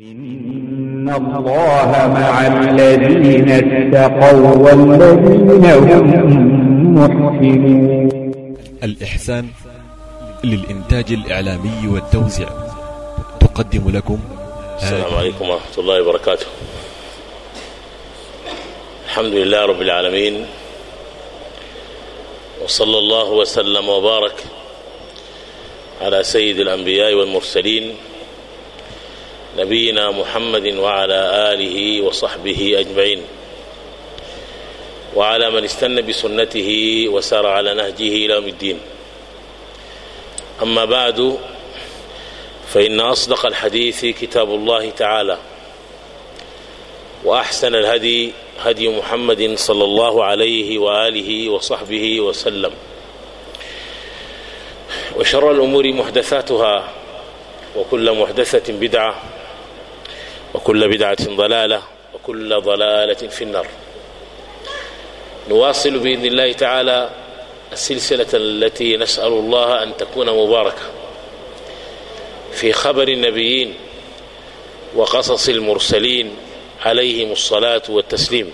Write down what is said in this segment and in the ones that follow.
إن الله مع الذين اتقوا والذين هم محسنون الإحسان للإنتاج الإعلامي والتوزيع. تقدم لكم السلام عليكم ورحمة الله وبركاته. الحمد لله رب العالمين وصلى الله وسلم وبارك على سيد الأنبياء والمرسلين نبينا محمد وعلى آله وصحبه أجمعين. وعلى من استنى بسنته وسار على نهجه إلى يوم الدين. أما بعد فإن أصدق الحديث كتاب الله تعالى وأحسن الهدي هدي محمد صلى الله عليه وآله وصحبه وسلم. وشر الأمور محدثاتها وكل محدثة بدعة وكل بدعة ضلالة وكل ضلالة في النار. نواصل بإذن الله تعالى السلسلة التي نسأل الله أن تكون مباركة في خبر النبيين وقصص المرسلين عليهم الصلاة والتسليم.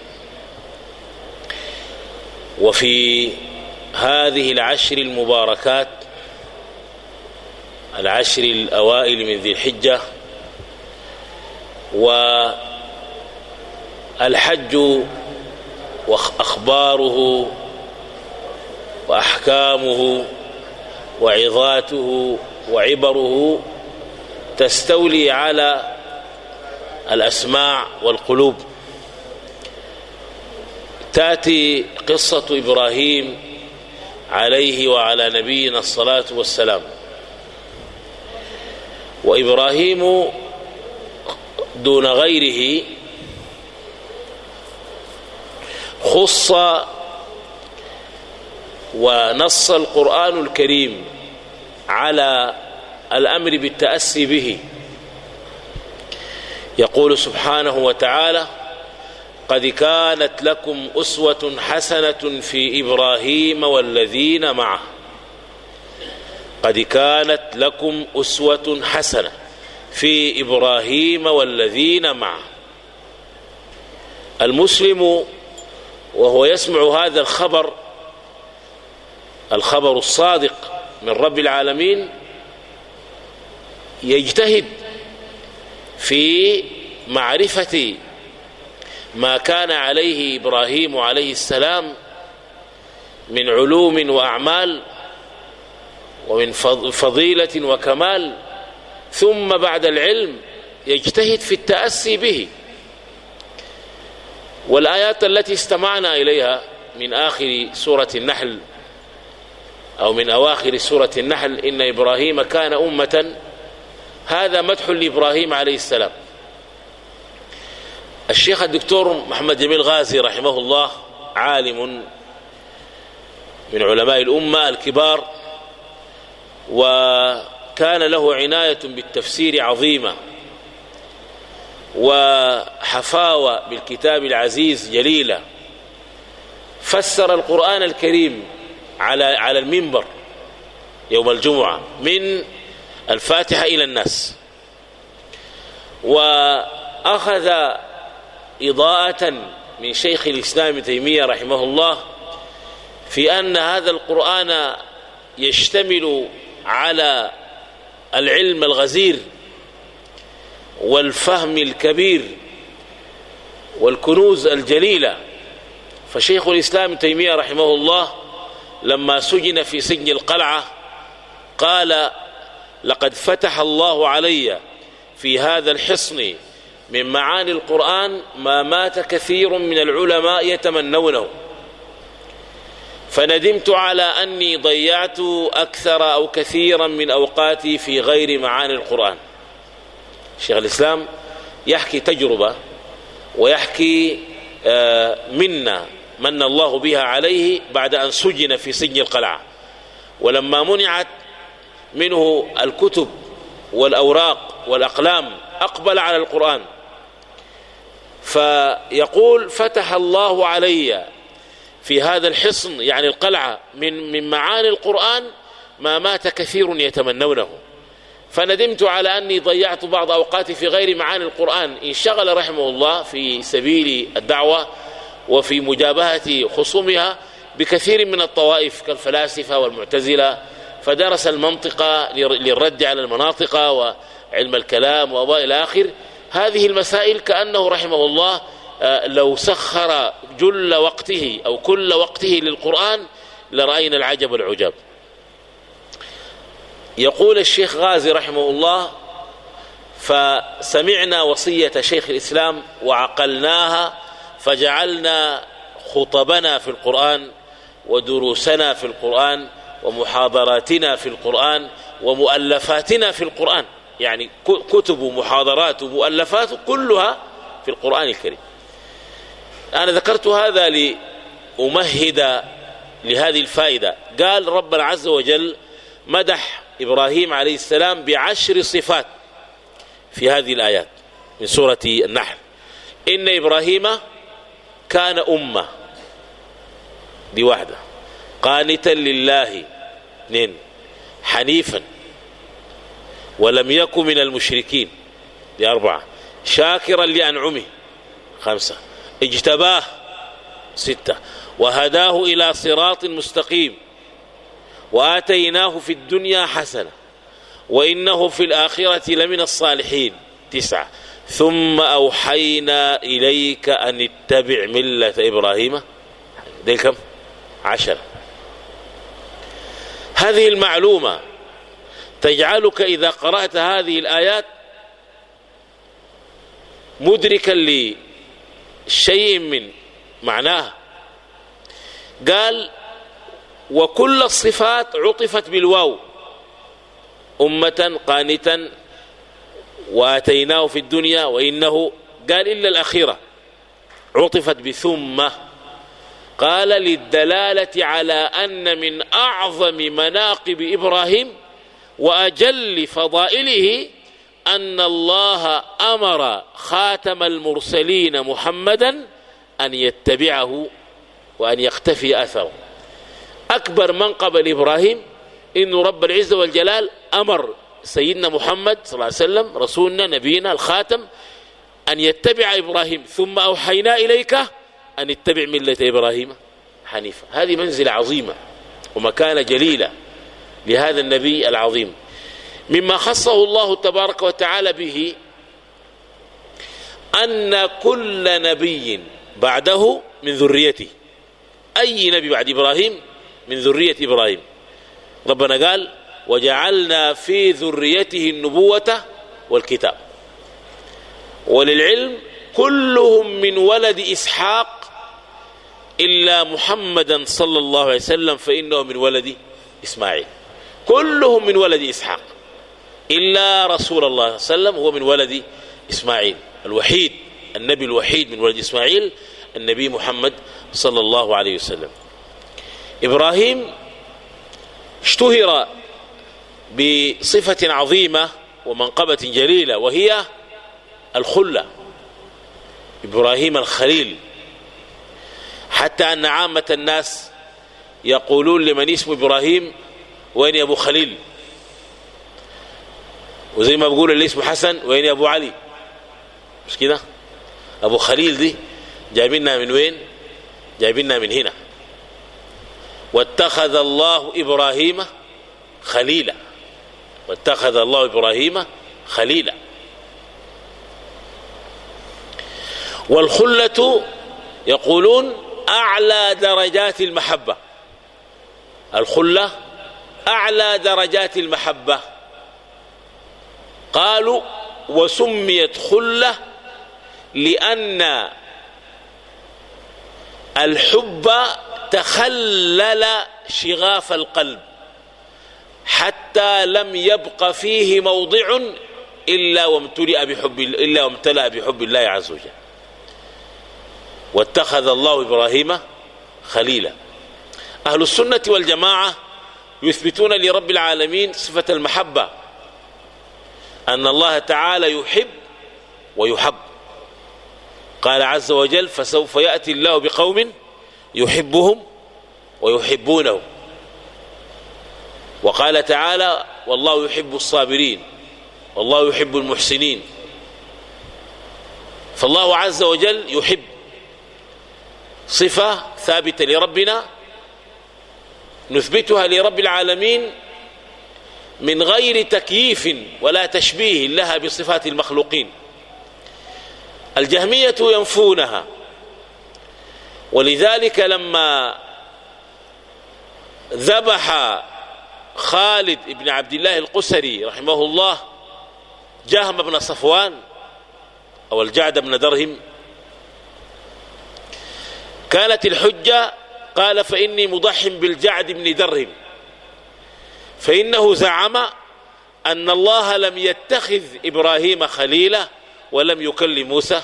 وفي هذه العشر المباركات العشر الأوائل من ذي الحجة والحج وأخباره وأحكامه وعظاته وعبره تستولي على الأسماع والقلوب. تأتي قصة إبراهيم عليه وعلى نبينا الصلاة والسلام. وإبراهيم دون غيره خص ونص القرآن الكريم على الأمر بالتأسي به. يقول سبحانه وتعالى قد كانت لكم أسوة حسنة في إبراهيم والذين معه. قد كانت لكم أسوة حسنة. في إبراهيم والذين معه. المسلم وهو يسمع هذا الخبر الخبر الصادق من رب العالمين يجتهد في معرفة ما كان عليه إبراهيم عليه السلام من علوم وأعمال ومن فضيلة وكمال. ثم بعد العلم يجتهد في التأسي به. والآيات التي استمعنا إليها من آخر سورة النحل أو من أواخر سورة النحل إن إبراهيم كان أمة هذا مدح لإبراهيم عليه السلام. الشيخ الدكتور محمد جميل غازي رحمه الله عالم من علماء الأمة الكبار وكان له عناية بالتفسير عظيمة وحفاوة بالكتاب العزيز جليلة. فسر القرآن الكريم على على المنبر يوم الجمعة من الفاتحة إلى الناس. وأخذ إضاءة من شيخ الإسلام تيمية رحمه الله في أن هذا القرآن يشتمل على العلم الغزير والفهم الكبير والكنوز الجليلة. فشيخ الإسلام تيمية رحمه الله لما سجن في سجن القلعة قال لقد فتح الله علي في هذا الحصن من معاني القرآن ما مات كثير من العلماء يتمنونه فندمت على أني ضيعت أكثر أو كثيرا من أوقاتي في غير معاني القرآن. شيخ الإسلام يحكي تجربة ويحكي منا من الله بها عليه بعد أن سجن في سجن القلعة. ولما منعت منه الكتب والأوراق والأقلام أقبل على القرآن. فيقول فتح الله علي في هذا الحصن يعني القلعة من من معاني القرآن ما مات كثير يتمنونه. فندمت على أني ضيعت بعض أوقاتي في غير معاني القرآن. انشغل رحمه الله في سبيل الدعوة وفي مجابهة خصومها بكثير من الطوائف كالفلاسفة والمعتزلة. فدرس المنطق للرد على المناطق وعلم الكلام وإلى آخر هذه المسائل كأنه رحمه الله لو سخر جل وقته أو كل وقته للقرآن لرأينا العجب والعجاب. يقول الشيخ غازي رحمه الله فسمعنا وصية شيخ الإسلام وعقلناها فجعلنا خطبنا في القرآن ودروسنا في القرآن ومحاضراتنا في القرآن ومؤلفاتنا في القرآن. يعني كتب ومحاضرات ومؤلفات كلها في القرآن الكريم. أنا ذكرت هذا لأمهد لهذه الفائدة. قال ربنا عز وجل مدح إبراهيم عليه السلام بعشر صفات في هذه الآيات من سورة النحل. إن إبراهيم كان أمة دي واحدة قانتا لله اثنين حنيفا ولم يكن من المشركين دي أربعة شاكرا لأنعمه خمسة. اجتباه. ستة. وهداه إلى صراط مستقيم. وآتيناه في الدنيا حسنة. وإنه في الآخرة لمن الصالحين. تسعة. ثم أوحينا إليك أن اتبع ملة إبراهيم. كم؟ عشرة. هذه المعلومة تجعلك إذا قرأت هذه الآيات مدركا لشيء من معناها. قال وكل الصفات عطفت بالواو أمة قانتا وآتيناه في الدنيا وإنه قال إلا الأخيرة عطفت بثم. قال للدلالة على أن من أعظم مناقب إبراهيم وأجل فضائله أن الله أمر خاتم المرسلين محمدا أن يتبعه وأن يختفي أثره. أكبر منقب لإبراهيم إنه رب العزة والجلال أمر سيدنا محمد صلى الله عليه وسلم رسولنا نبينا الخاتم أن يتبع إبراهيم. ثم أوحينا إليك أن اتبع ملة إبراهيم حنيفة هذه منزلة عظيمة ومكانة جليلة لهذا النبي العظيم. مما خصه الله تبارك وتعالى به أن كل نبي بعده من ذريته. أي نبي بعد إبراهيم؟ من ذرية إبراهيم. ربنا قال وجعلنا في ذريته النبوة والكتاب. وللعلم كلهم من ولد إسحاق إلا محمدا صلى الله عليه وسلم فإنه من ولد إسماعيل. كلهم من ولد إسحاق. إلا رسول الله صلى الله عليه وسلم هو من ولد إسماعيل. الوحيد النبي الوحيد من ولد إسماعيل النبي محمد صلى الله عليه وسلم. إبراهيم اشتهر بصفة عظيمة ومنقبة جليلة وهي الخلة. إبراهيم الخليل. حتى أن عامة الناس يقولون لمن اسمه إبراهيم وين يا أبو خليل؟ وزي ما بقول اللي اسمه حسن وين يا أبو علي. مش كده؟ أبو خليل دي جايبينها من وين؟ جايبينها من هنا. واتخذ الله إبراهيم خليلا. واتخذ الله إبراهيم خليلا. والخلة يقولون أعلى درجات المحبة. الخلة أعلى درجات المحبة. قالوا وسميت خلة لأن الحب تخلل شغاف القلب حتى لم يبق فيه موضع إلا وامتلئ بحب إلا وامتلأ بحب الله عز وجل. واتخذ الله إبراهيم خليلا. أهل السنة والجماعة يثبتون لرب العالمين صفة المحبة. أن الله تعالى يحب ويحب. قال عز وجل فسوف يأتي الله بقوم يحبهم ويحبونه. وقال تعالى والله يحب الصابرين والله يحب المحسنين. فالله عز وجل يحب. صفة ثابتة لربنا نثبتها لرب العالمين من غير تكييف ولا تشبيه لها بصفات المخلوقين. الجهمية ينفونها. ولذلك لما ذبح خالد بن عبد الله القسري رحمه الله جهم بن صفوان أو الجعد بن درهم كانت الحجة قال فإني مضح بالجعد بن درهم. فإنه زعم أن الله لم يتخذ إبراهيم خليلا ولم يكلم موسى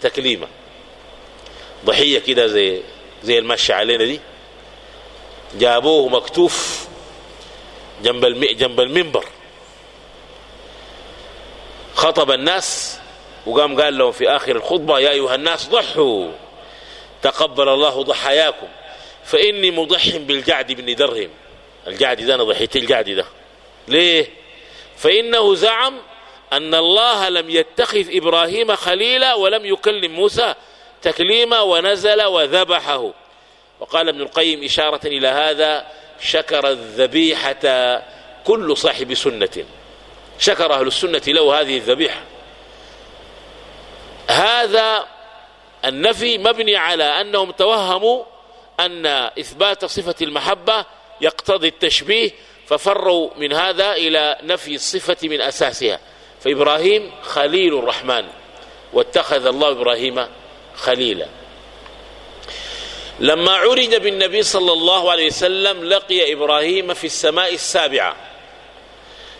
تكليما. ضحية كده زي زي المشي علينا دي. جابوه مكتوف جنب جنب المنبر. خطب الناس وقام قال لهم في آخر الخطبة يا أيها الناس ضحوا تقبل الله ضحاياكم فإني مضح بالجعد بن درهم. الجعد ده أنا ضحيت الجعد ده. ليه؟ فإنه زعم أن الله لم يتخذ إبراهيم خليلا ولم يكلم موسى تكليما ونزل وذبحه. وقال ابن القيم إشارة إلى هذا شكر الذبيحة كل صاحب سنة. شكر أهل السنة له هذه الذبيحة. هذا النفي مبني على أنهم توهموا أن إثبات صفة المحبة يقتضي التشبيه ففروا من هذا إلى نفي الصفة من أساسها. فإبراهيم خليل الرحمن واتخذ الله إبراهيم خليلا. لما عرج بالنبي صلى الله عليه وسلم لقي إبراهيم في السماء السابعة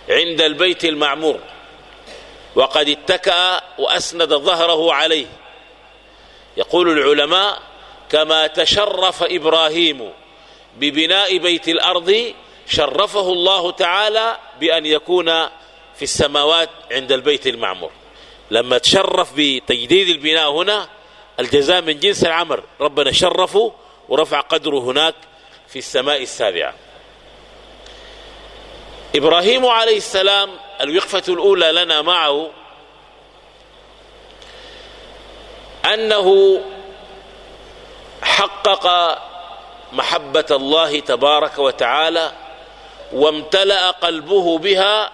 عند البيت المعمور وقد اتكأ وأسند ظهره عليه. يقول العلماء كما تشرف إبراهيم ببناء بيت الأرض شرفه الله تعالى بأن يكون في السماوات عند البيت المعمور. لما تشرف بتجديد البناء هنا الجزاء من جنس العمل ربنا شرفه ورفع قدره هناك في السماء السابعة. إبراهيم عليه السلام الوقفة الأولى لنا معه أنه حقق محبة الله تبارك وتعالى وامتلأ قلبه بها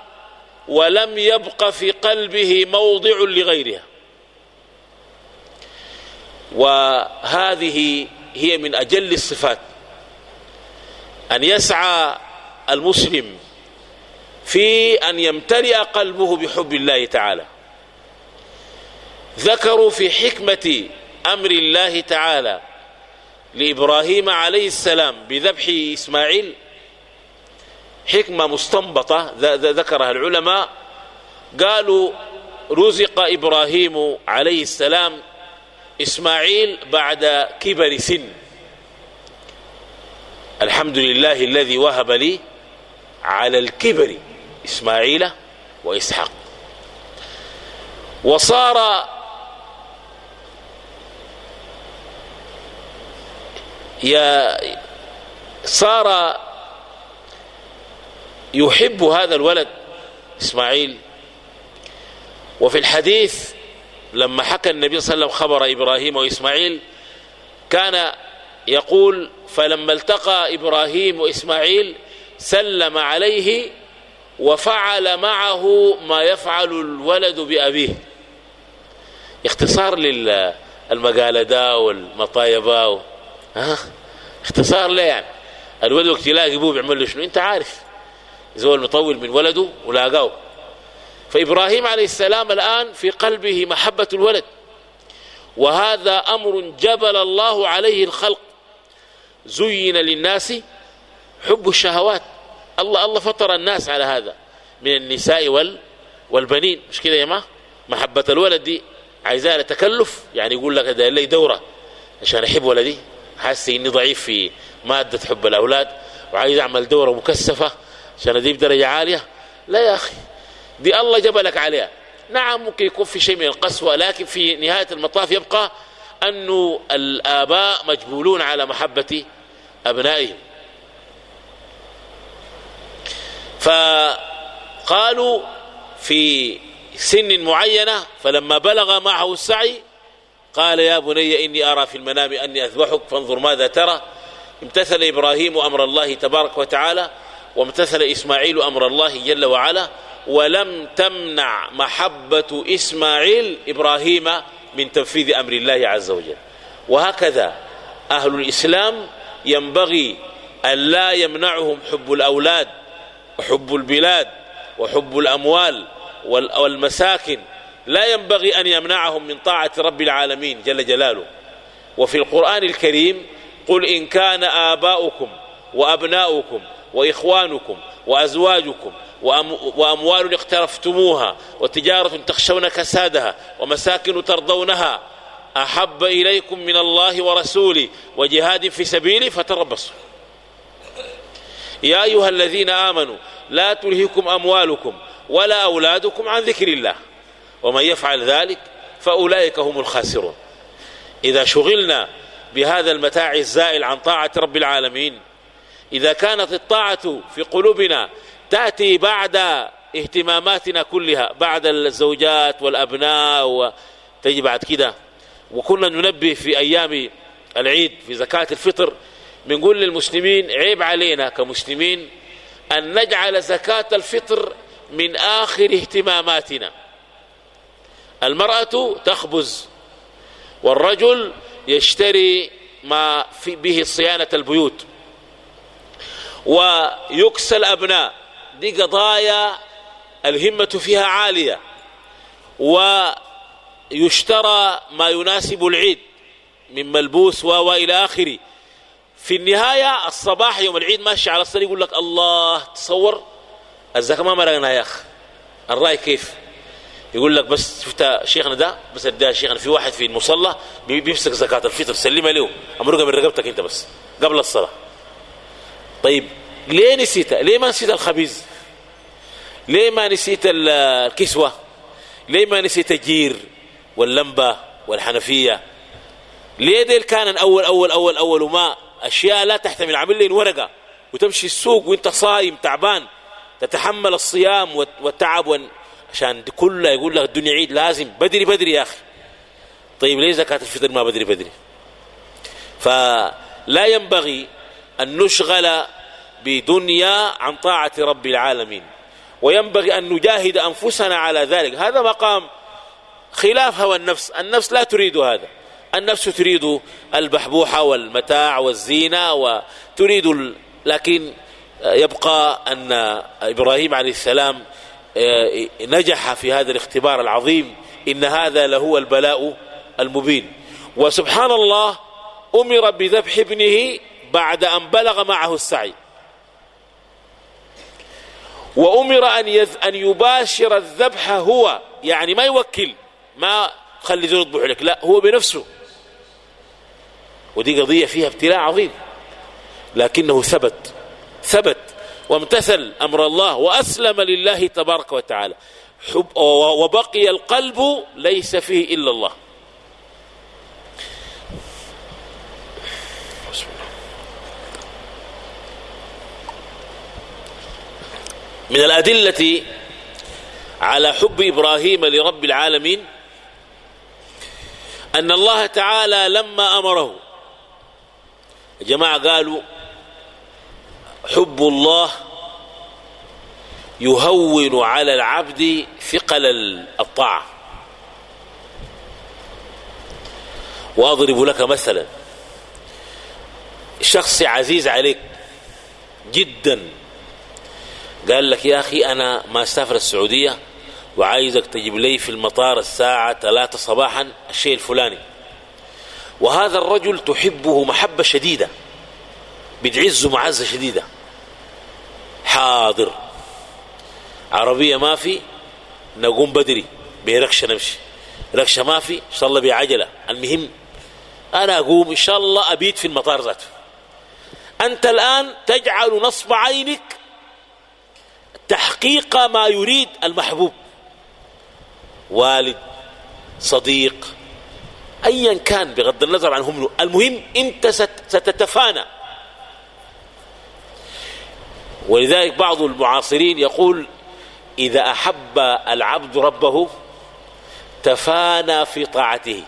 ولم يبق في قلبه موضع لغيرها. وهذه هي من أجل الصفات أن يسعى المسلم في أن يمتلئ قلبه بحب الله تعالى. ذكروا في حكمة أمر الله تعالى لإبراهيم عليه السلام بذبح إسماعيل. حكمة مستنبطة. ذكرها العلماء. قالوا رزق إبراهيم عليه السلام إسماعيل بعد كبر سن. الحمد لله الذي وهب لي على الكبر إسماعيل وإسحاق. وصار صار يحب هذا الولد إسماعيل. وفي الحديث لما حكى النبي صلى الله عليه وسلم خبر إبراهيم وإسماعيل كان يقول فلما التقى إبراهيم وإسماعيل سلم عليه وفعل معه ما يفعل الولد بأبيه. اختصار للمقالة دا والمطايبة ها؟ اختصار ليه يعني. الولد وقت يلاقي أبوه بيعمل له شنو؟ أنت عارف. زول مطول من ولده ولاقاه. فإبراهيم عليه السلام الآن في قلبه محبة الولد. وهذا أمر جبل الله عليه الخلق. زين للناس حب الشهوات. الله الله فطر الناس على هذا. من النساء وال والبنين. مش كده يا ما محبة الولد دي عايزاها تكلف. يعني يقول لك ده لي دورة عشان أحب ولدي. حاسس إني ضعيف في مادة حب الأولاد وعايز أعمل دورة مكثفة عشان أجيب درجة عالية. لا يا أخي دي الله جبلك عليها. نعم ممكن يكون في شيء من القسوة لكن في نهاية المطاف يبقى أن الآباء مجبولون على محبة أبنائهم. فقالوا في سن معينة فلما بلغ معه السعي قال يا بني إني أرى في المنام أني أذبحك فانظر ماذا ترى. امتثل إبراهيم أمر الله تبارك وتعالى وامتثل إسماعيل أمر الله جل وعلا ولم تمنع محبة إسماعيل إبراهيم من تنفيذ أمر الله عز وجل. وهكذا أهل الإسلام ينبغي أن لا يمنعهم حب الأولاد وحب البلاد وحب الأموال والمساكن. لا ينبغي أن يمنعهم من طاعة رب العالمين جل جلاله. وفي القرآن الكريم قل إن كان آباؤكم وأبناؤكم وإخوانكم وأزواجكم وأموال اقترفتموها وتجارة تخشون كسادها ومساكن ترضونها أحب إليكم من الله ورسوله وجهاد في سبيله فتربصوا. يا أيها الذين آمنوا لا تلهكم أموالكم ولا أولادكم عن ذكر الله. ومن يفعل ذلك فأولئك هم الخاسرون. إذا شغلنا بهذا المتاع الزائل عن طاعة رب العالمين إذا كانت الطاعة في قلوبنا تأتي بعد اهتماماتنا كلها بعد الزوجات والأبناء وتجي بعد كده. وكنا ننبه في أيام العيد في زكاة الفطر بنقول للمسلمين عيب علينا كمسلمين أن نجعل زكاة الفطر من آخر اهتماماتنا. المرأة تخبز والرجل يشتري ما في به صيانة البيوت ويكسى الأبناء. دي قضايا الهمة فيها عالية ويشترى ما يناسب العيد من ملبوس وإلى آخره. في النهاية الصباح يوم العيد ماشي على الصلاة يقول لك الله تصور الزكاة ما مرقنا يا أخ الرأي كيف؟ يقول لك بس شفت شيخنا ده؟ بس اديها شيخنا في واحد في المصلى بيمسك زكاة الفطر سلمها له امرقها من رقبتك أنت بس قبل الصلاة. طيب ليه نسيتها ليه ما نسيت الخبيز؟ ليه ما نسيت الكسوة؟ ليه ما نسيت الجير واللمبة والحنفية؟ ليه ديل كان أول أول أول أول وما أشياء لا تحتمل؟ عمل لي ورقة وتمشي السوق وأنت صايم تعبان تتحمل الصيام والتعب عشان كلها يقول لك الدنيا عيد لازم بدري بدري يا أخي. طيب ليه زكاة الفطر ما بدري بدري؟ فلا ينبغي أن نشغل بدنيا عن طاعة رب العالمين وينبغي أن نجاهد أنفسنا على ذلك. هذا مقام خلاف هوى النفس. النفس لا تريد هذا. النفس تريد البحبوحة والمتاع والزينة وتريد لكن يبقى أن إبراهيم عليه السلام نجح في هذا الاختبار العظيم إن هذا لهو البلاء المبين. وسبحان الله أمر بذبح ابنه بعد أن بلغ معه السعي. وأمر أن, يذ أن يباشر الذبح هو يعني ما يوكل ما خلي ذو يذبح لك لا هو بنفسه. ودي قضية فيها ابتلاء عظيم. لكنه ثبت ثبت وامتثل أمر الله وأسلم لله تبارك وتعالى. حب وبقي القلب ليس فيه إلا الله. من الأدلة على حب إبراهيم لرب العالمين أن الله تعالى لما أمره. جماعة قالوا حب الله يهون على العبد ثقل الطاعة. وأضرب لك مثلا. شخص عزيز عليك جدا. قال لك يا أخي أنا ما أسافر السعودية وعايزك تجيب لي في المطار الساعة ثلاثة صباحا الشيء الفلاني. وهذا الرجل تحبه محبة شديدة. بتعزه معزة شديدة. حاضر. عربية ما في نقوم بدري. بركشة نمشي. ركشة ما في إن شاء الله بعجلة. المهم أنا أقوم إن شاء الله أبيت في المطار ذاته. أنت الآن تجعل نصب عينك تحقيق ما يريد المحبوب. والد صديق ايا كان بغض النظر عنهم. المهم أنت ستتفانى. ولذلك بعض المعاصرين يقول إذا أحب العبد ربه تفانى في طاعته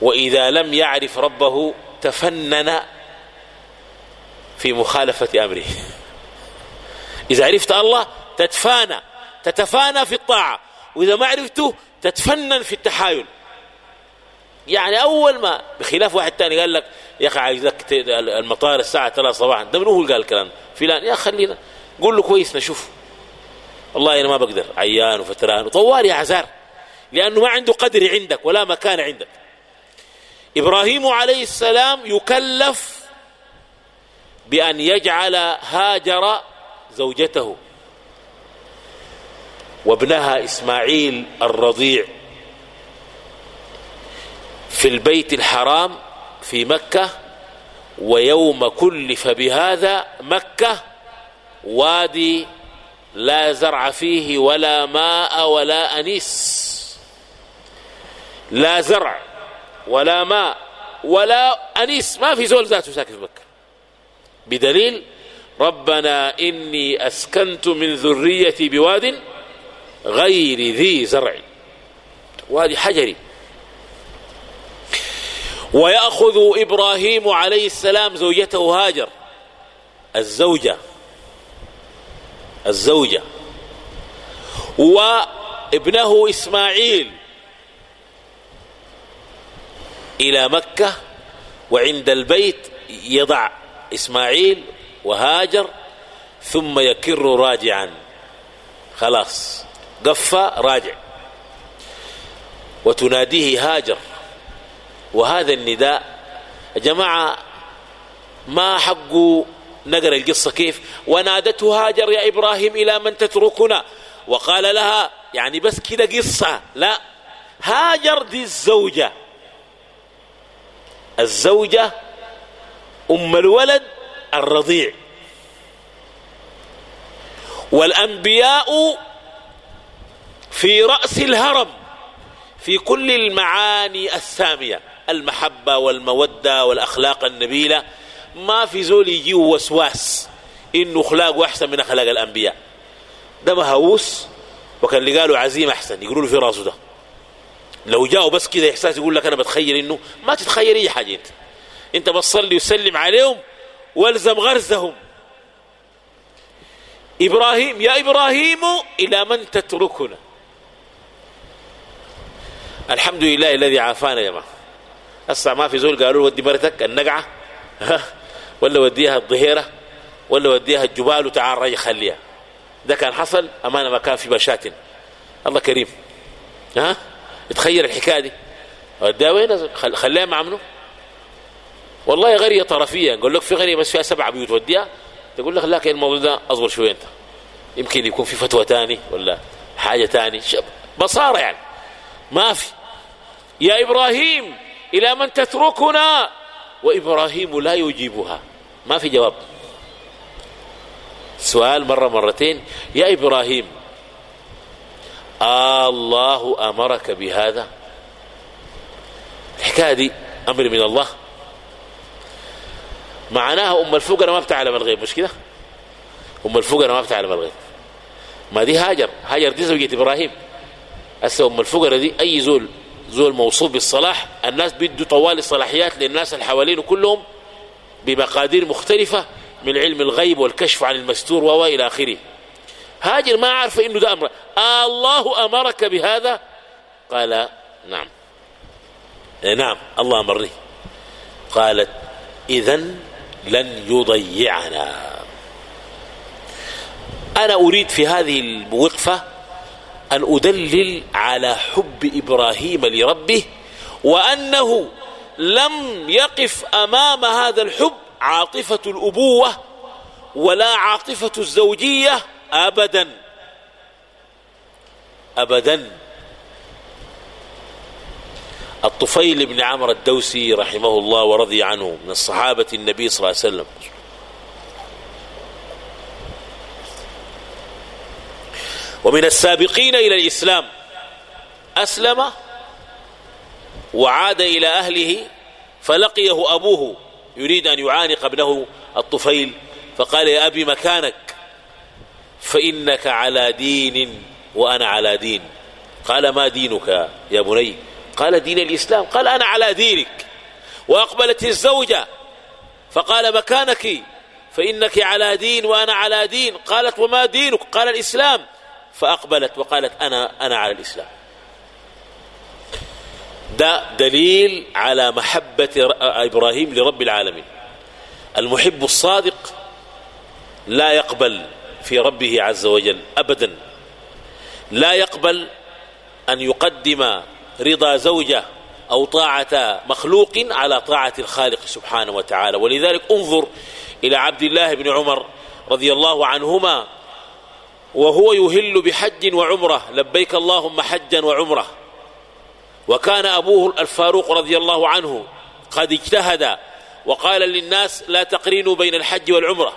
وإذا لم يعرف ربه تفنن في مخالفة أمره. إذا عرفت الله تتفانى تتفانى في الطاعة وإذا ما عرفته تتفنن في التحايل. يعني أول ما بخلاف واحد تاني قال لك يا أخي عايزك المطار الساعة 3 صباحا. ده من هو اللي قال الكلام؟ فلان. يا خلينا قول له كويس نشوف والله أنا ما بقدر عيان وفتران وطوال يا عزار لأنه ما عنده قدر عندك ولا مكان عندك. إبراهيم عليه السلام يكلف بأن يجعل هاجر زوجته وابنها إسماعيل الرضيع. في البيت الحرام في مكة ويوم كلف بهذا مكة وادي لا زرع فيه ولا ماء ولا أنيس. لا زرع ولا ماء ولا أنيس. ما في زول ذاته ساكن في مكة. بدليل ربنا إني أسكنت من ذريتي بواد غير ذي زرع. وادي حجري. ويأخذ إبراهيم عليه السلام زوجته هاجر. الزوجة. الزوجة. وابنه إسماعيل. إلى مكة وعند البيت يضع إسماعيل وهاجر ثم يكر راجعا. خلاص. قفى راجع. وتناديه هاجر. وهذا النداء. يا جماعة ما حقه نقرأ القصة كيف؟ ونادته هاجر يا إبراهيم إلى من تتركنا. وقال لها يعني بس كده قصة. لا هاجر دي الزوجة. الزوجة أم الولد الرضيع. والأنبياء في رأس الهرم في كل المعاني السامية. المحبة والمودة والأخلاق النبيلة. ما في زول يجيه وسواس إنه أخلاقه أحسن من أخلاق الأنبياء. ده مهووس وكان اللي قالوا عزيم أحسن يقولوا له في راسه ده. لو جاءوا بس كده إحساس يقول لك أنا بتخيل إنه ما تتخيل أي حاجة أنت. أنت بتصلي وسلم عليهم والزم غرزهم. إبراهيم يا إبراهيم إلى من تتركنا؟ الحمد لله الذي عافانا يا جماعة هسه ما في زول قالوا ودي مرتك النقعة ولا وديها الظهيرة ولا وديها الجبال وتعال رجع خليها. ده كان حصل أمانة ما كان في بشات الله كريم. ها؟ تخيل الحكاية دي. وديها وين؟ خليها مع منه والله غرية طرفية. نقول لك في غرية بس فيها سبع بيوت وديها. تقول لك لكن الموضوع ده أصبر شوية أنت. يمكن يكون في فتوى تاني ولا حاجة تاني. بصارة يعني. ما في. يا إبراهيم! إلى من تتركنا. وإبراهيم لا يجيبها. ما في جواب. سؤال مرة مرتين. يا إبراهيم آه الله أمرك بهذا؟ الحكاية دي أمر من الله. معناها أم الفقراء ما بتعلم الغيب. مش كده؟ أم الفقراء ما بتعلم الغيب. ما دي هاجر. هاجر دي زوجة إبراهيم. هسه أم الفقراء دي أي زول زول موصوف بالصلاح الناس بيدوا طوال الصلاحيات للناس اللي حوالينه كلهم بمقادير مختلفة من علم الغيب والكشف عن المستور وإلى آخره. هاجر ما عارفة إنه ده أمر. آه الله أمرك بهذا؟ قال نعم. نعم الله أمرني. قالت إذا لن يضيعنا. أنا أريد في هذه الوقفة أن أدلل على حب إبراهيم لربه وأنه لم يقف أمام هذا الحب عاطفة الأبوة ولا عاطفة الزوجية أبدا. أبدا. الطفيل بن عمرو الدوسي رحمه الله ورضي عنه من الصحابة النبي صلى الله عليه وسلم. ومن السابقين إلى الإسلام. أسلم وعاد إلى أهله فلقيه أبوه يريد أن يعانق ابنه الطفيل فقال يا أبي مكانك فإنك على دين وأنا على دين. قال ما دينك يا بني؟ قال دين الإسلام. قال أنا على دينك. وأقبلت الزوجة فقال مكانك فإنك على دين وأنا على دين. قالت وما دينك؟ قال الإسلام. فأقبلت وقالت أنا أنا على الإسلام. ده دليل على محبة إبراهيم لرب العالمين. المحب الصادق لا يقبل في ربه عز وجل أبدا. لا يقبل أن يقدم رضا زوجة أو طاعة مخلوق على طاعة الخالق سبحانه وتعالى. ولذلك انظر إلى عبد الله بن عمر رضي الله عنهما وهو يهل بحج وعمرة. لبيك اللهم حجا وعمرة. وكان أبوه الفاروق رضي الله عنه قد اجتهد وقال للناس لا تقرينوا بين الحج والعمرة.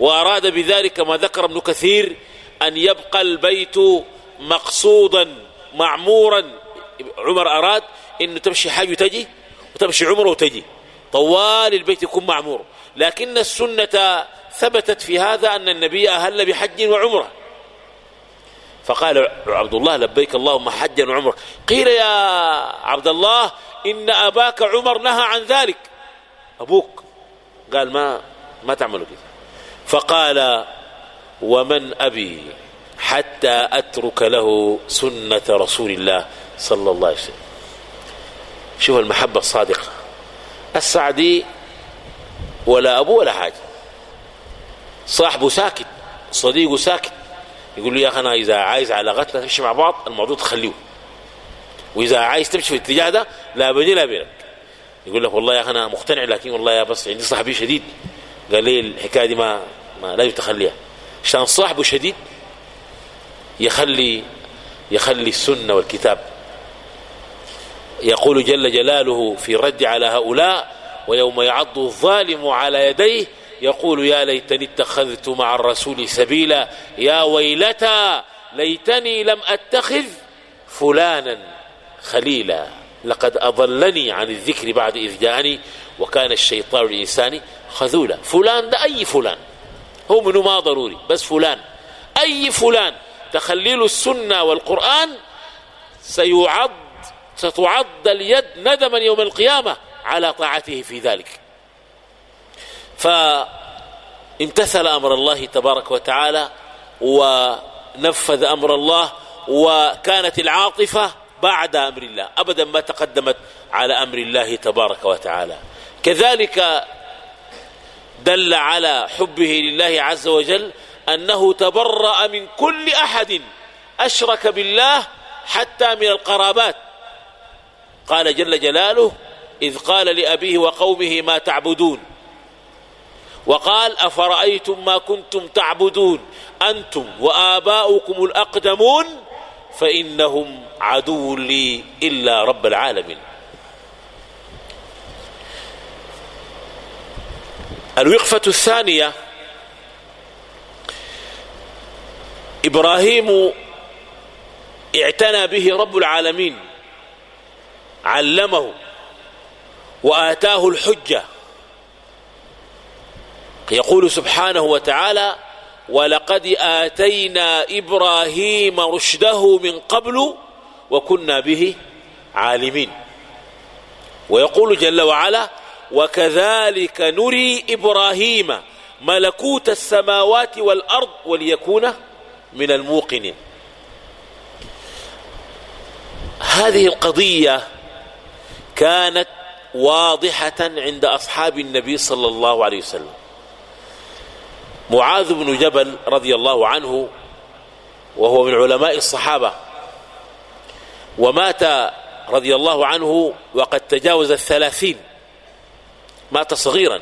وأراد بذلك ما ذكر ابن كثير أن يبقى البيت مقصودا معمورا. عمر أراد أنه تمشي حج وتجي وتمشي عمرة وتجي. طوال البيت يكون معمور. لكن السنة ثبتت في هذا أن النبي أهل بحج وعمرة. فقال عبد الله لبيك اللهم حجا وعمرة. قيل يا عبد الله إن أباك عمر نهى عن ذلك. أبوك. قال ما ما تعملوا كده. فقال ومن أبي حتى أترك له سنة رسول الله صلى الله عليه وسلم. شوف المحبة الصادقة. السعدي ولا أبوه ولا حاجة. صاحبه ساكت صديقه ساكت. يقول له يا أخي أنا إذا عايز علاقتنا تمشي مع بعض الموضوع تخليه. وإذا عايز تمشي في الاتجاه ده لا بيني لا بينك يقول لك والله يا أخي أنا مقتنع لكن والله يا بس عندي صاحبي شديد. قال لي الحكاية دي ما, ما لا تخليها. عشان صاحبه شديد يخلي يخلي السنة والكتاب. يقول جل جلاله في الرد على هؤلاء ويوم يعض الظالم على يديه يقول يا ليتني اتخذت مع الرسول سبيلا يا ويلتى ليتني لم أتخذ فلانا خليلا. لقد أضلني عن الذكر بعد إذ جاءني وكان الشيطان الانسان خذولا. فلان ده أي فلان؟ هو منه ما ضروري بس فلان. أي فلان؟ تخليل السنة والقرآن سيعض ستعض اليد ندما يوم القيامة على طاعته في ذلك. فامتثل أمر الله تبارك وتعالى ونفذ أمر الله وكانت العاطفة بعد أمر الله ابدا ما تقدمت على أمر الله تبارك وتعالى. كذلك دل على حبه لله عز وجل أنه تبرأ من كل أحد أشرك بالله حتى من القرابات. قال جل جلاله إذ قال لأبيه وقومه ما تعبدون؟ وقال أفرأيتم ما كنتم تعبدون أنتم وآباؤكم الأقدمون فإنهم عدو لي إلا رب العالمين. الوقفة الثانية إبراهيم اعتنى به رب العالمين علمه وآتاه الحجة يقول سبحانه وتعالى ولقد آتينا إبراهيم رشده من قبل وكنا به عالمين. ويقول جل وعلا وكذلك نري إبراهيم ملكوت السماوات والأرض وليكون من الموقنين. هذه القضية كانت واضحة عند أصحاب النبي صلى الله عليه وسلم. معاذ بن جبل رضي الله عنه وهو من علماء الصحابة ومات رضي الله عنه وقد تجاوز الثلاثين مات صغيرا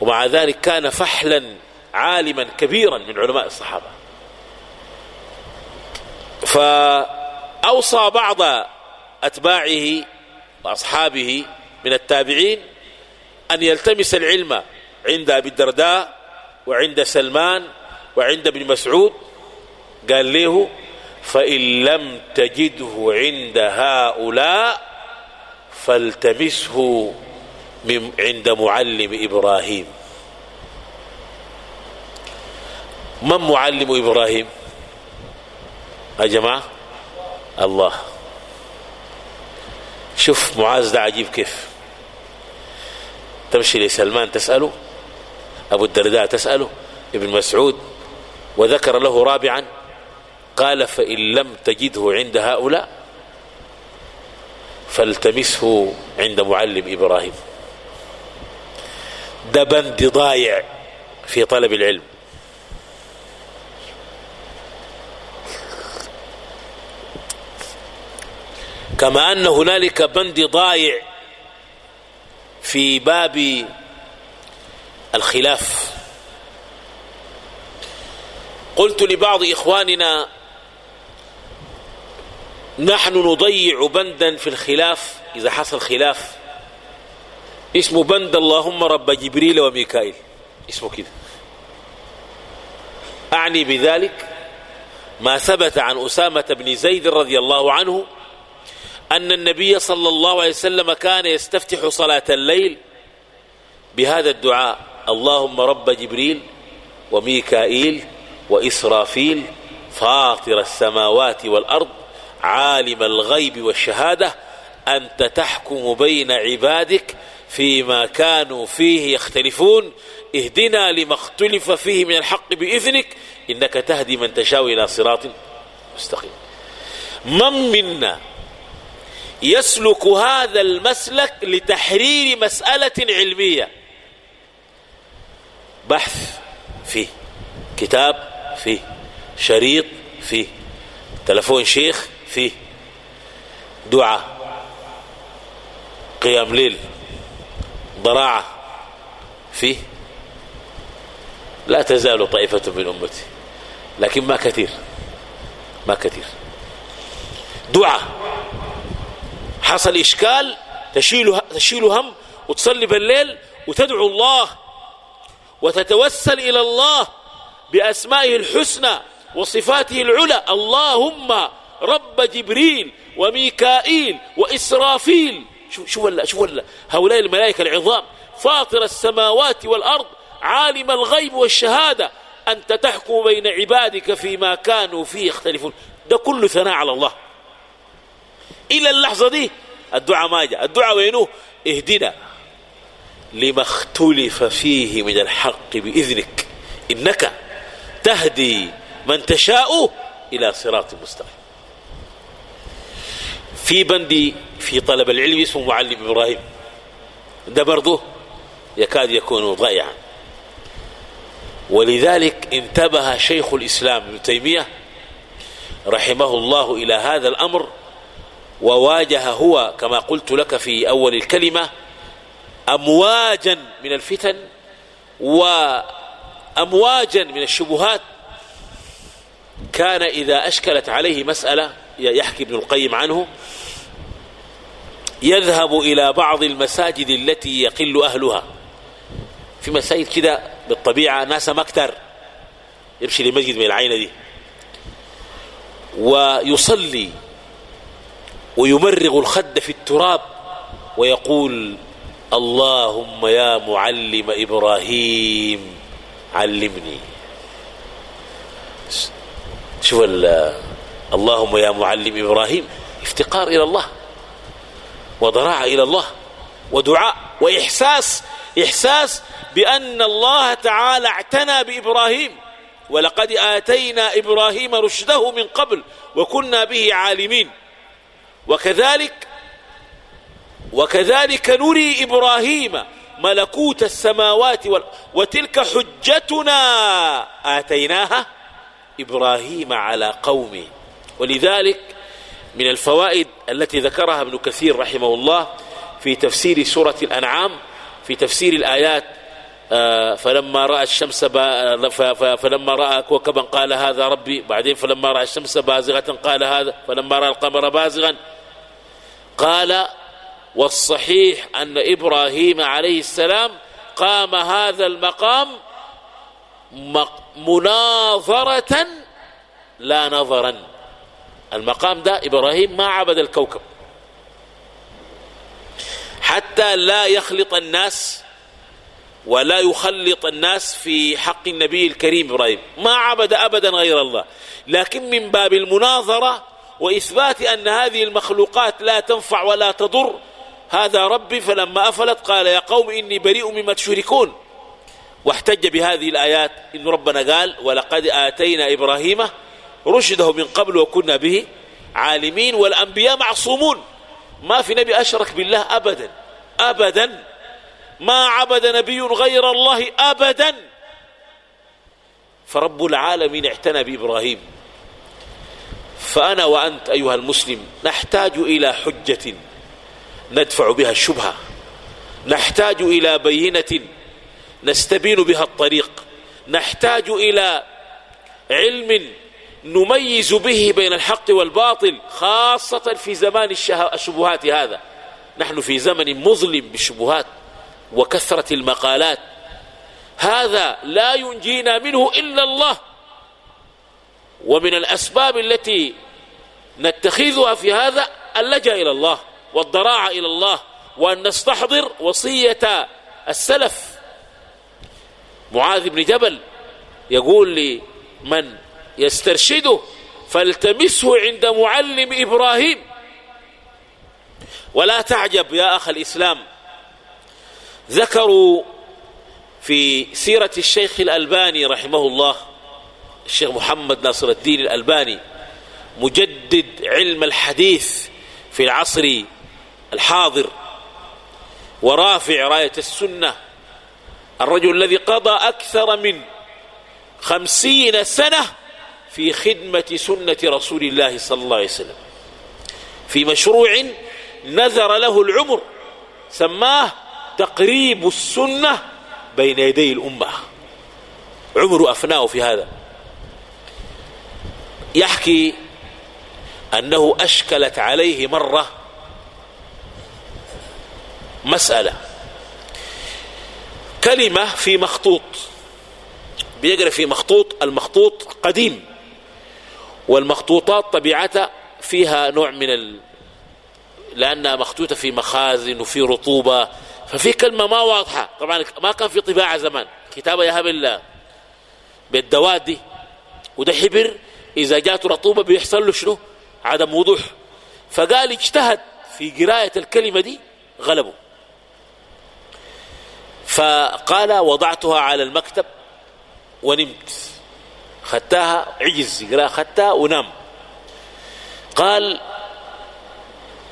ومع ذلك كان فحلا عالما كبيرا من علماء الصحابة. فأوصى بعض أتباعه وأصحابه من التابعين أن يلتمس العلم عند أبي الدرداء وعند سلمان وعند ابن مسعود قال له فإن لم تجده عند هؤلاء فالتمسه من عند معلم إبراهيم. من معلم إبراهيم؟ يا جماعة الله. شوف معاذ ده عجيب كيف. تمشي لسلمان تسأله أبو الدرداء تسأله ابن مسعود وذكر له رابعا قال فإن لم تجده عند هؤلاء فالتمسه عند معلم إبراهيم. ده بند ضايع في طلب العلم. كما أن هنالك بند ضايع في باب الخلاف. قلت لبعض إخواننا نحن نضيع بندا في الخلاف. إذا حصل خلاف اسمه بند اللهم رب جبريل وميكائيل. اسمه كده. أعني بذلك ما ثبت عن أسامة بن زيد رضي الله عنه أن النبي صلى الله عليه وسلم كان يستفتح صلاة الليل بهذا الدعاء. اللهم رب جبريل وميكائيل وإسرافيل فاطر السماوات والأرض عالم الغيب والشهادة أنت تحكم بين عبادك فيما كانوا فيه يختلفون. اهدنا لما اختلف فيه من الحق بإذنك إنك تهدي من تشاء إلى صراط مستقيم. من منا يسلك هذا المسلك لتحرير مسألة علمية؟ بحث فيه كتاب فيه شريط فيه تلفون شيخ فيه دعاء قيام ليل ضراعة فيه. لا تزال طائفة من أمتي لكن ما كثير ما كثير. دعاء حصل إشكال تشيل تشيل هم وتصلي بالليل وتدعو الله وتتوسل إلى الله بأسمائه الحسنى وصفاته العلى. اللهم رب جبريل وميكائيل وإسرافيل. شو شو ولا شو ولا؟ هؤلاء الملائكة العظام. فاطر السماوات والأرض عالم الغيب والشهادة. أنت تحكم بين عبادك فيما كانوا فيه يختلفون. ده كله ثناء على الله. إلى اللحظة دي الدعاء ما جاء. الدعاء وينه؟ اهدنا. لما اختلف فيه من الحق بإذنك إنك تهدي من تشاء إلى صراط مستقيم. في بندي في طلب العلم اسمه معلم إبراهيم. ده برضه يكاد يكون ضائعا. ولذلك انتبه شيخ الإسلام ابن تيمية رحمه الله إلى هذا الأمر وواجه هو كما قلت لك في أول الكلمة أمواجا من الفتن وأمواجا من الشبهات. كان إذا أشكلت عليه مسألة يحكي ابن القيم عنه يذهب إلى بعض المساجد التي يقل أهلها. في مساجد كده بالطبيعة ناس مكتر يمشي لمسجد من العينة دي. ويصلي ويمرغ الخد في التراب ويقول اللهم يا معلم إبراهيم علمني. شوف اللهم يا معلم إبراهيم افتقار إلى الله وضراعة إلى الله ودعاء وإحساس إحساس بأن الله تعالى اعتنى بإبراهيم. ولقد آتينا إبراهيم رشده من قبل وكنا به عالمين. وكذلك وكذلك نري إبراهيم ملكوت السماوات وال... وتلك حجتنا. آتيناها إبراهيم على قومه. ولذلك من الفوائد التي ذكرها ابن كثير رحمه الله في تفسير سورة الأنعام في تفسير الآيات آه، فلما رأى الشمس فلما رأى كوكبا قال هذا ربي بعدين فلما رأى الشمس بازغة قال هذا فلما رأى القمر بازغا قال والصحيح أن إبراهيم عليه السلام قام هذا المقام مناظرة لا نظرا. المقام ده إبراهيم ما عبد الكوكب. حتى لا يخلط الناس ولا يخلط الناس في حق النبي الكريم إبراهيم. ما عبد أبدا غير الله. لكن من باب المناظرة وإثبات أن هذه المخلوقات لا تنفع ولا تضر هذا ربي فلما أفلت قال يا قوم إني بريء مما تشركون. واحتج بهذه الآيات إن ربنا قال ولقد آتينا إبراهيم رشده من قبل وكنا به عالمين والأنبياء معصومون. ما في نبي أشرك بالله أبدا أبدا. ما عبد نبي غير الله أبدا. فرب العالمين اعتنى بإبراهيم. فأنا وأنت أيها المسلم نحتاج إلى حجة. ندفع بها الشبهة. نحتاج إلى بينة نستبين بها الطريق. نحتاج إلى علم نميز به بين الحق والباطل خاصة في زمان الشبهات هذا. نحن في زمن مظلم بالشبهات وكثرة المقالات. هذا لا ينجينا منه إلا الله. ومن الأسباب التي نتخذها في هذا اللجأ إلى الله. والضراعة إلى الله وأن نستحضر وصية السلف. معاذ بن جبل يقول لمن يسترشده فالتمسه عند معلم إبراهيم. ولا تعجب يا أخ الإسلام ذكروا في سيرة الشيخ الألباني رحمه الله الشيخ محمد ناصر الدين الألباني مجدد علم الحديث في العصر الحاضر ورافع راية السنة. الرجل الذي قضى أكثر من خمسين سنة في خدمة سنة رسول الله صلى الله عليه وسلم. في مشروع نذر له العمر سماه تقريب السنة بين يدي الأمة. عمر أفناه في هذا. يحكي أنه أشكلت عليه مرة مسألة. كلمة في مخطوط. بيقرأ في مخطوط المخطوط قديم. والمخطوطات طبيعتها فيها نوع من ال... لأنها مخطوطة في مخازن وفي رطوبة. ففي كلمة ما واضحة. طبعا ما كان في طباعة زمان. كتابة يهب الله. بالدواد دي وده حبر. إذا جاته رطوبة بيحصل له شنو؟ عدم وضوح. فقال اجتهد في قراية الكلمة دي غلبه. فقال وضعتها على المكتب ونمت. خدتها عجز يقرأ خدتها ونام. قال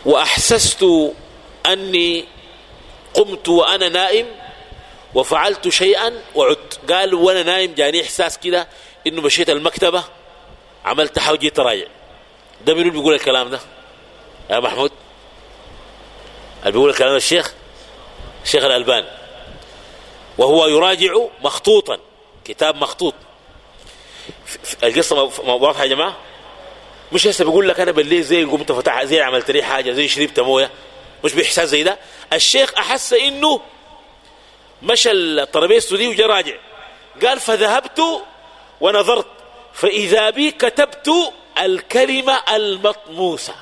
وأحسست أني قمت وأنا نائم وفعلت شيئا وعدت. قال وأنا نايم جاني إحساس كده إنه مشيت المكتبة عملت حاجة تراجع ده منو بيقول الكلام ده. يا محمود اللي بيقول الكلام الشيخ؟ الشيخ الألباني. وهو يراجع مخطوطا. كتاب مخطوط. القصة واضحة يا جماعة؟ مش هسه بيقول لك أنا بالليل زي قمت فتح زي عملت لي حاجة زي شربت موية. مش بإحساس زي ده. الشيخ أحس إنه مشى الطرابيزته دي وجا راجع. قال فذهبت ونظرت. فإذا بي كتبت الكلمة المطموسة.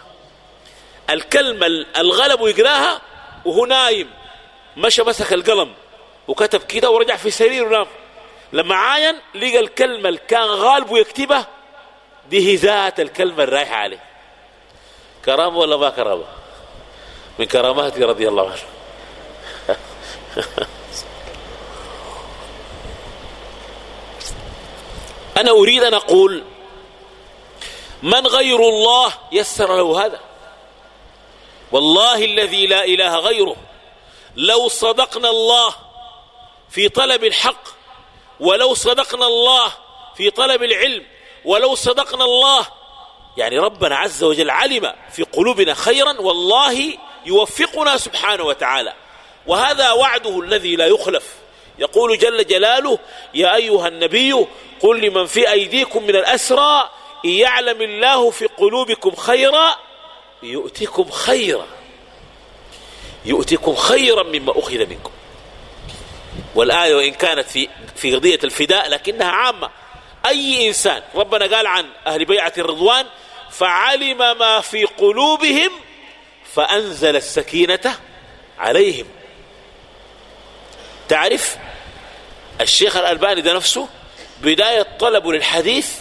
الكلمة الغلب يقراها وهو نايم. مشى مسك القلم. وكتب كده ورجع في سرير ونام لما عاين لقى الكلمة اللي كان غالبه يكتبها دي ذات الكلمة الرايحة عليه. كرامة ولا ما كرامة؟ من كراماته رضي الله عنه. أنا أريد أن أقول من غير الله يسر له هذا. والله الذي لا إله غيره لو صدقنا الله في طلب الحق ولو صدقنا الله في طلب العلم ولو صدقنا الله. يعني ربنا عز وجل علم في قلوبنا خيرا والله يوفقنا سبحانه وتعالى. وهذا وعده الذي لا يخلف. يقول جل جلاله يا أيها النبي قل لمن في أيديكم من الأسرى إن يعلم الله في قلوبكم خيرا يؤتكم خيرا يؤتكم خيرا مما أخذ منكم. والآية وإن كانت في في قضية الفداء لكنها عامة. أي إنسان ربنا قال عن أهل بيعة الرضوان فعلم ما في قلوبهم فأنزل السكينة عليهم. تعرف الشيخ الألباني ده نفسه بداية طلبه للحديث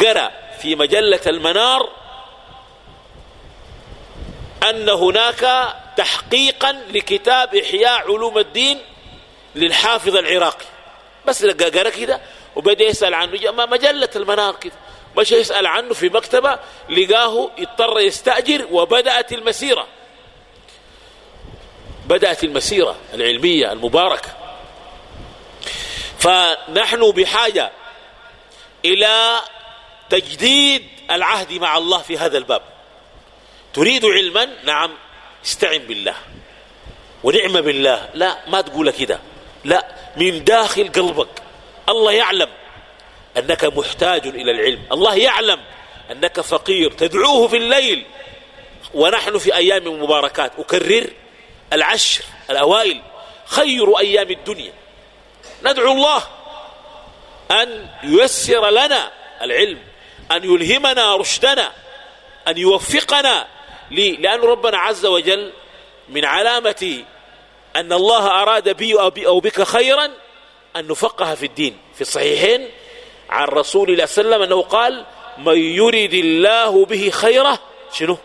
قرأ في مجلة المنار أن هناك تحقيقا لكتاب إحياء علوم الدين للحافظ العراقي. بس قرأ كده وبدأ يسأل عنه. مجلة المنار كده. مش يسأل عنه في مكتبة لقاه اضطر يستأجر وبدأت المسيرة. بدأت المسيرة العلمية المباركة. فنحن بحاجة إلى تجديد العهد مع الله في هذا الباب. تريد علما؟ نعم استعن بالله. ونعم بالله. لا ما تقول كده. لا من داخل قلبك. الله يعلم أنك محتاج إلى العلم. الله يعلم أنك فقير. تدعوه في الليل. ونحن في أيام مباركات. أكرر العشر الأوائل. خير أيام الدنيا. ندعو الله أن ييسر لنا العلم أن يلهمنا رشدنا أن يوفقنا لأن ربنا عز وجل من علامة أن الله أراد بي أو بك خيرا أن نفقه في الدين. في الصحيحين عن رسول الله صلى الله عليه وسلم أنه قال من يرد الله به خيره شنو؟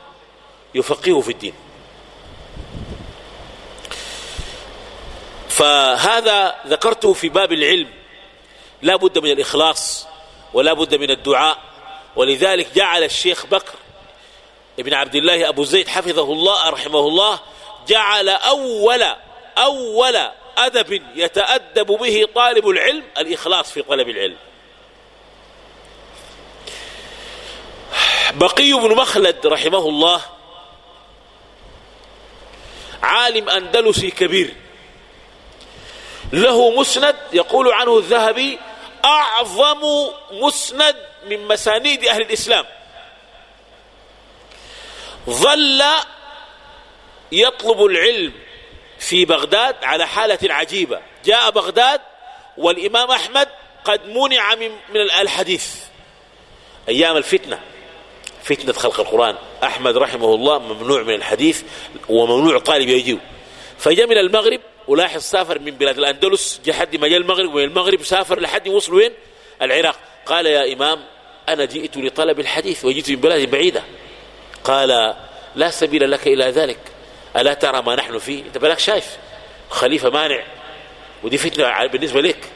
يفقهه في الدين. فهذا ذكرته في باب العلم. لا بد من الإخلاص ولا بد من الدعاء. ولذلك جعل الشيخ بكر ابن عبد الله أبو زيد حفظه الله رحمه الله جعل أول أول أدب يتأدب به طالب العلم الإخلاص في طلب العلم. بقي بن مخلد رحمه الله عالم أندلسي كبير. له مسند يقول عنه الذهبي أعظم مسند من مسانيد أهل الإسلام. ظل يطلب العلم في بغداد على حالة عجيبة. جاء بغداد والإمام أحمد قد منع من, من الحديث. أيام الفتنة. فتنة خلق القرآن. أحمد رحمه الله ممنوع من الحديث وممنوع طالب يجيو فجاء من المغرب ولاحظ سافر من بلاد الأندلس جاء حد ما جاء المغرب ومن المغرب سافر لحد وصل وين؟ العراق. قال يا إمام أنا جئت لطلب الحديث وجئت من بلاد بعيدة. قال لا سبيل لك إلى ذلك. ألا ترى ما نحن فيه؟ أنت بلاك شايف. خليفة مانع. ودي فتنة بالنسبة لك.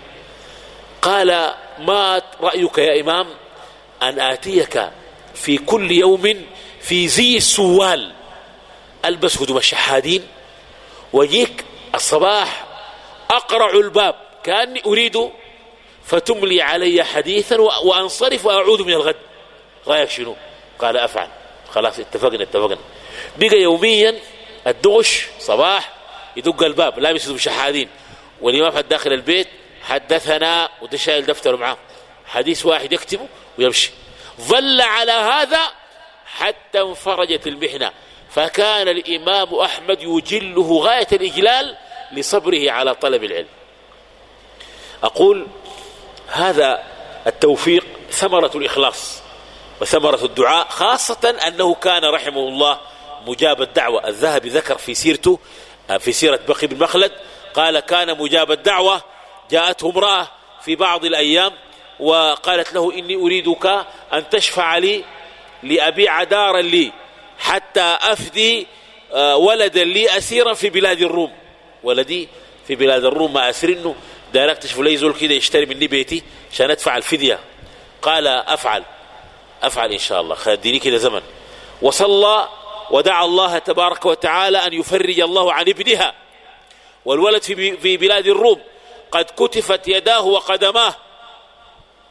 قال ما رأيك يا إمام أن آتيك في كل يوم في زي السوال؟ ألبس هدوم الشحادين وجيك الصباح أقرع الباب. كأني أريد فتملي علي حديثا وأنصرف وأعود من الغد. رأيك شنو؟ قال أفعل. خلاص اتفقنا اتفقنا. بقى يوميا الدغش صباح يدق الباب لابس هدوم شحادين والإمام حد داخل البيت حدثنا وتشايل دفتره معاه حديث واحد يكتبه ويمشي. ظل على هذا حتى انفرجت المحنة. فكان الإمام أحمد يجله غاية الإجلال لصبره على طلب العلم. أقول هذا التوفيق ثمرة الإخلاص وثمرة الدعاء خاصة أنه كان رحمه الله مجاب الدعوة. الذهبي ذكر في سيرته في سيرة بقي بن مخلد قال كان مجاب الدعوة جاءته امرأة في بعض الأيام وقالت له إني أريدك أن تشفع لي لأبيع دارا لي حتى أفدي آه، ولدا لي أسيرا في بلاد الروم. ولدي في بلاد الروم ما أسرنه دار اكتشف لي زول كده يشتري مني بيتي عشان أدفع الفدية. قال أفعل أفعل إن شاء الله. خديني كده زمن. وصلى ودعا الله تبارك وتعالى أن يفرج الله عن ابنها. والولد في بلاد الروم قد كتفت يداه وقدماه.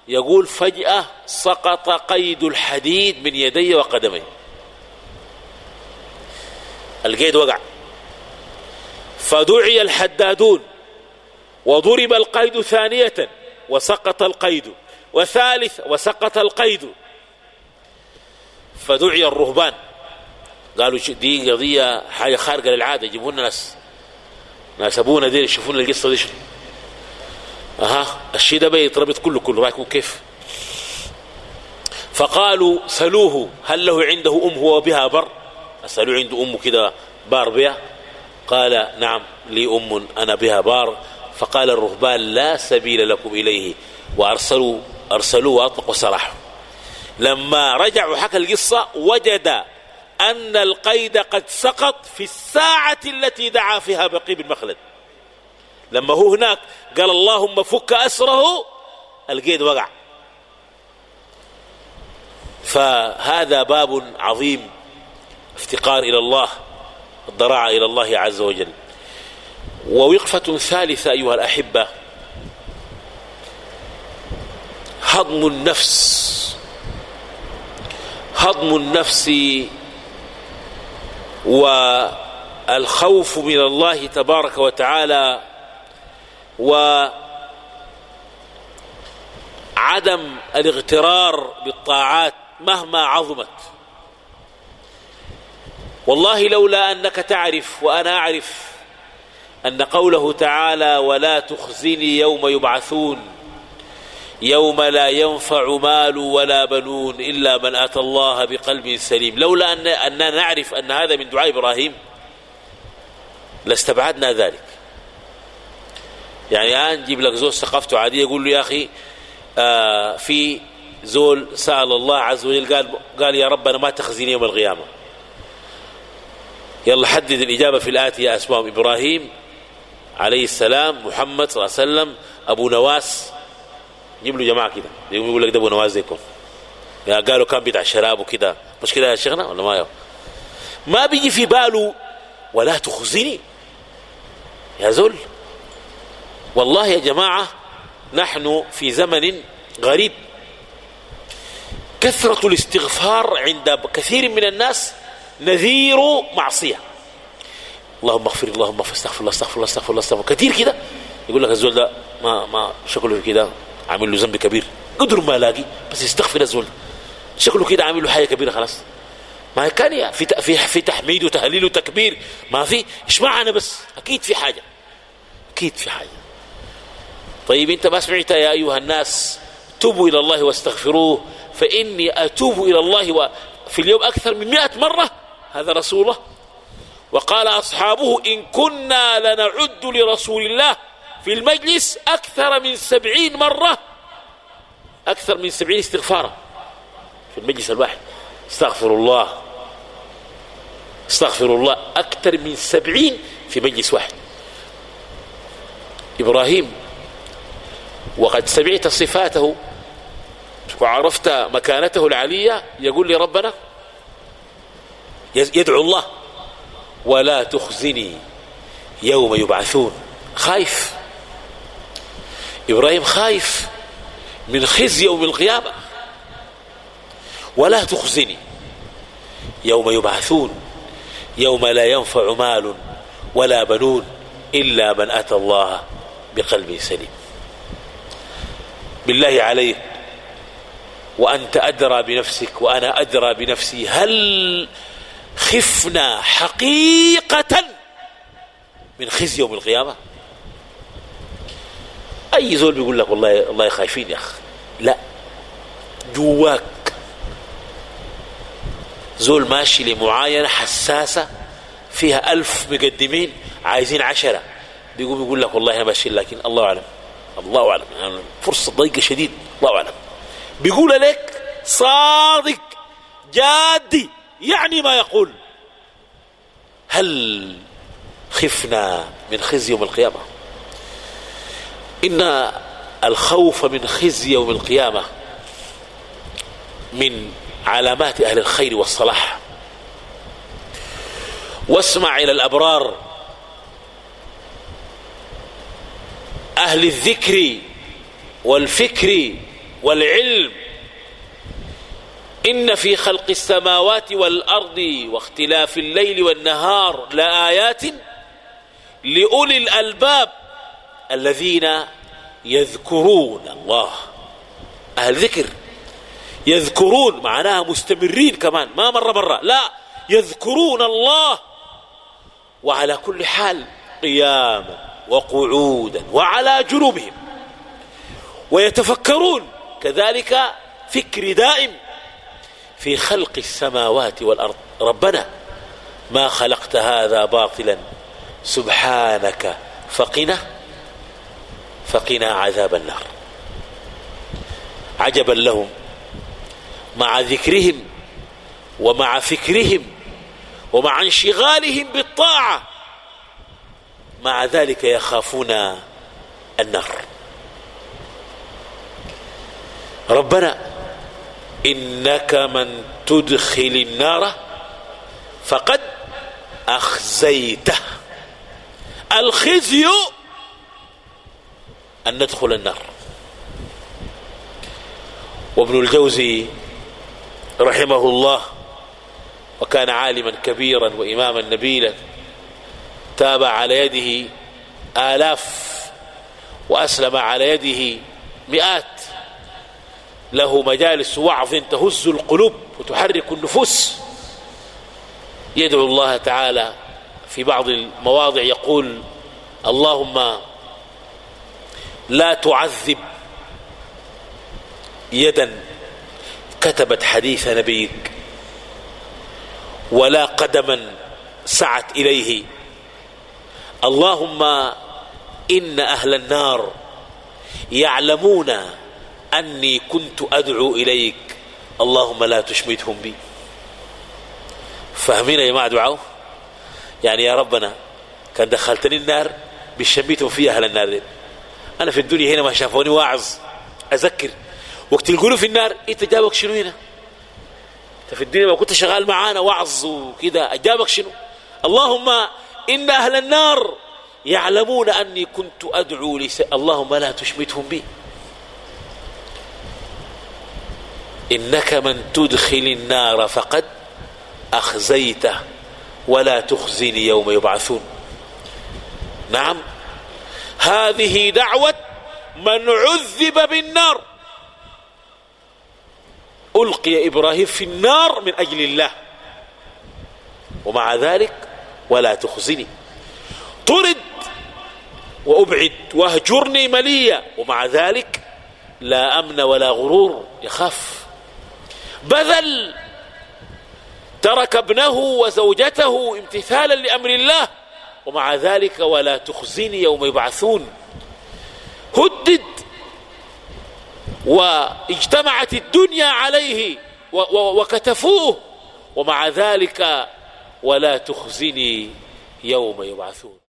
يقول فجأة سقط قيد الحديد من يدي وقدمي القيد وقع. فدعي الحدادون وضرب القيد ثانية وسقط القيد وثالث وسقط القيد. فدعي الرهبان. قالوا دي قضية حاجة خارقة للعادة يجيبون ناس. ناس أبونا دي يشوفون القصة دي أها الشيء ده بيتربط كله كله رايكم كيف؟ فقالوا سلوه هل له عنده أم هو بها بر؟ سألوه عنده ام كده بار بها قال نعم لي أم أنا بها بار. فقال الرهبان لا سبيل لكم إليه. وأرسلوا أرسلوه وأطلقوا سراحه لما رجعوا حكى القصة وجد أن القيد قد سقط في الساعة التي دعا فيها بقي بن مخلد لما هو هناك قال اللهم فك أسره القيد وقع. فهذا باب عظيم افتقار إلى الله الضراعة إلى الله عز وجل. ووقفة ثالثة أيها الأحبة هضم النفس. هضم النفس والخوف من الله تبارك وتعالى وعدم الاغترار بالطاعات مهما عظمت. والله لولا أنك تعرف وأنا أعرف أن قوله تعالى ولا تخزني يوم يبعثون يوم لا ينفع مال ولا بنون إلا من أتى الله بقلب سليم. لولا أن أننا نعرف أن هذا من دعاء إبراهيم لاستبعدنا ذلك. يعني الآن جيب لك زول ثقافته عادية يقول له يا أخي آه في زول سأل الله عز وجل قال, قال يا رب أنا ما تخزيني يوم القيامة. يلا حدد الإجابة في الآتية أسماء إبراهيم عليه السلام محمد صلى الله عليه وسلم أبو نواس جيب له جماعة كده. يقول لك ده أبو نواس زيكم يا قالوا كان بتاع شراب وكده مش كده يا شيخنا ولا ما يو ما بيجي في باله ولا تخزني. يا زول. والله يا جماعة نحن في زمن غريب. كثرة الاستغفار عند كثير من الناس نذير معصية. اللهم اغفر اللهم استغفر الله استغفر الله استغفر الله كثير كده. يقول لك الزول ده ما ما شكله كده. عامل له ذنب كبير. قدر ما لاقي بس يستغفر الزول شكله كده عامل له حاجة كبيرة خلاص. ما كان في في في تحميد وتهليل وتكبير. ما في. إيش معنى بس؟ أكيد في حاجة. أكيد في حاجة. طيب أنت ما سمعت يا أيها الناس توبوا إلى الله واستغفروه فإني أتوب إلى الله في اليوم أكثر من مئة مرة. هذا رسول الله. وقال أصحابه إن كنا لنعد لرسول الله. في المجلس أكثر من سبعين مرة أكثر من سبعين استغفارا. في المجلس الواحد. استغفر الله. استغفر الله. أكثر من سبعين في مجلس واحد. إبراهيم وقد سمعت صفاته. وعرفت مكانته العلية. يقول لي ربنا يدعو الله. ولا تخزني يوم يبعثون. خايف. إبراهيم خايف من خزي يوم القيامة. ولا تخزني يوم يبعثون يوم لا ينفع مال ولا بنون إلا من أتى الله بقلب سليم. بالله عليك وأنت أدرى بنفسك وأنا أدرى بنفسي هل خفنا حقيقة من خزي يوم القيامة؟ أي زول بيقول لك والله والله خايفين يا اخ لا. جواك. زول ماشي لمعاينة حساسة فيها ألف مقدمين عايزين عشرة. بيقوم يقول لك والله أنا ماشي لكن الله أعلم. الله أعلم. يعني فرصة ضيقة شديد. الله أعلم. بيقول لك صادق جادي يعني ما يقول. هل خفنا من خزي يوم القيامة؟ إن الخوف من خزي يوم القيامة من علامات أهل الخير والصلاح. واسمع إلى الأبرار أهل الذكر والفكر والعلم. إن في خلق السماوات والأرض واختلاف الليل والنهار لآيات لأولي الألباب. الذين يذكرون الله. أهل ذكر. يذكرون معناها مستمرين كمان ما مرة مرة. لا يذكرون الله. وعلى كل حال قياما وقعودا وعلى جنوبهم. ويتفكرون كذلك فكر دائم في خلق السماوات والأرض. ربنا ما خلقت هذا باطلا. سبحانك فقنا. فقنا عذاب النار. عجبا لهم مع ذكرهم ومع فكرهم ومع انشغالهم بالطاعة مع ذلك يخافون النار. ربنا إنك من تدخل النار فقد أخزيته. الخزي أن ندخل النار. وابن الجوزي رحمه الله وكان عالما كبيرا وإماما نبيلا تابع على يده آلاف وأسلم على يده مئات. له مجالس وعظ تهز القلوب وتحرك النفوس. يدعو الله تعالى في بعض المواضع يقول اللهم لا تعذب يدا كتبت حديث نبيك ولا قدما سعت إليه. اللهم إن أهل النار يعلمون أني كنت أدعو إليك. اللهم لا تشمتهم بي. فاهمين يا جماعة دعاء يعني يا ربنا كان دخلتني النار بشميتهم فيها أهل النار. دي. أنا في الدنيا هنا ما شافوني واعظ. أذكر. وقت القولوا في النار إنت جابك شنو هنا؟ أنت في الدنيا ما كنت شغال معانا وعظ وكذا اجابك شنو؟ اللهم إن أهل النار يعلمون أني كنت أدعو لس... اللهم لا تشمتهم بي. إنك من تدخل النار فقد أخزيته ولا تخزني يوم يبعثون. نعم. هذه دعوة من عذب بالنار. ألقي إبراهيم في النار من أجل الله. ومع ذلك ولا تخزني. طرد وأبعد واهجرني مليا. ومع ذلك لا أمن ولا غرور يخاف. بذل ترك ابنه وزوجته امتثالا لأمر الله. ومع ذلك ولا تخزني يوم يبعثون. هدد واجتمعت الدنيا عليه وكتفوه ومع ذلك ولا تخزني يوم يبعثون.